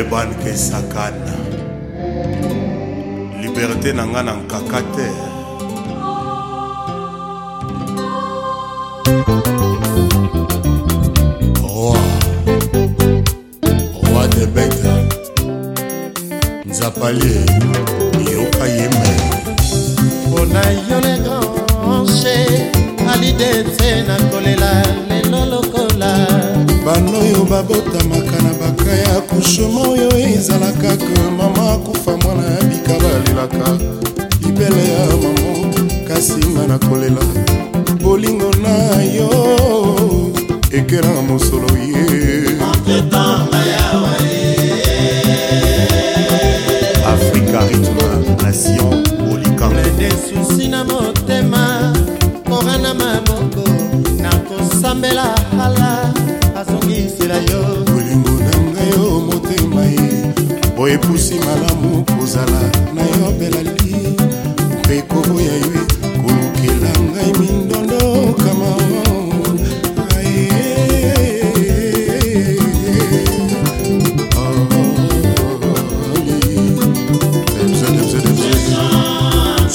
ebanke sakana liberté na ngai na nkaka te roi roi de bete nzapali yoka yeme mpona yo le granche alide te nakolela lelo lokola banoyo babotamaka na accouchema oyo ezalaka ke mama akufa mwana ya bikaba alelaka libele ya mamo kasi nga nakolela bolingo na yo ekelanga mosolo ye afrika rythme nation olikandesusi na motema kora na maboko nakosambela hala azongisela yo yo motema ye po epusi malamu kozala na yo belali mpe koboya ye kolukela ngai mindondo kama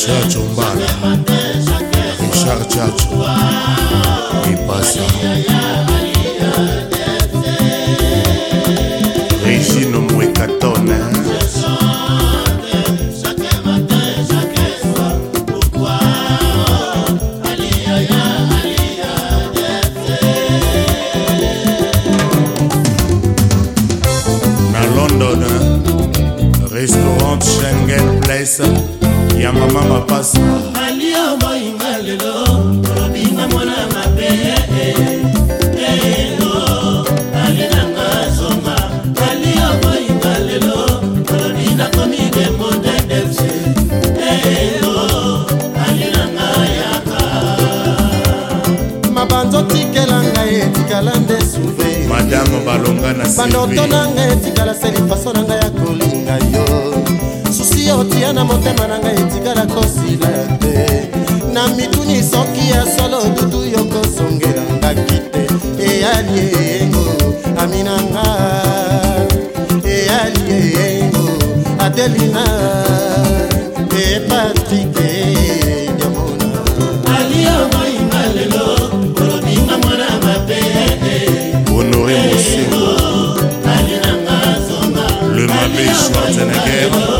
Chacho Mbala Richard Chacho Ipasa jeunesse ya mama mapasa alia boyinga lelo obinga mwana mabe eh, eh, elo alinanga zonga alia boyinga lelo olobi nakomi dembo de fc eh, elo alinanga yaka mabanzo tikela ngai etikala nde suve madame balonga na bandoto nanga etikala selifaso na ngai ya koli soki otia na motema na ngai etikala kosila te na mituni soki ya solo dudu yokosongela ngaki te eyali eyengo aminanga eyali eyengo adelina epatrike diamona aliomaingalelo olobinga mwana mabe honore mosengo le mabe schwarzenegger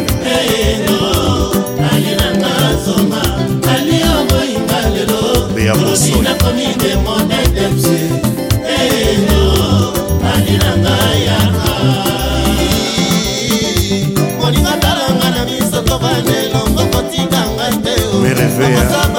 mokili beya bosoi merevea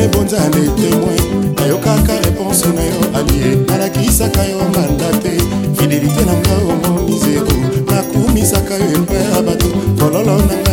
ne bonza le témoin nayokaka reponse na yo alie nalakisaka yo mbanda te fidelité na nga omoni zero nakumisaka yo epai ya bato kololo nanga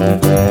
Mm-hmm.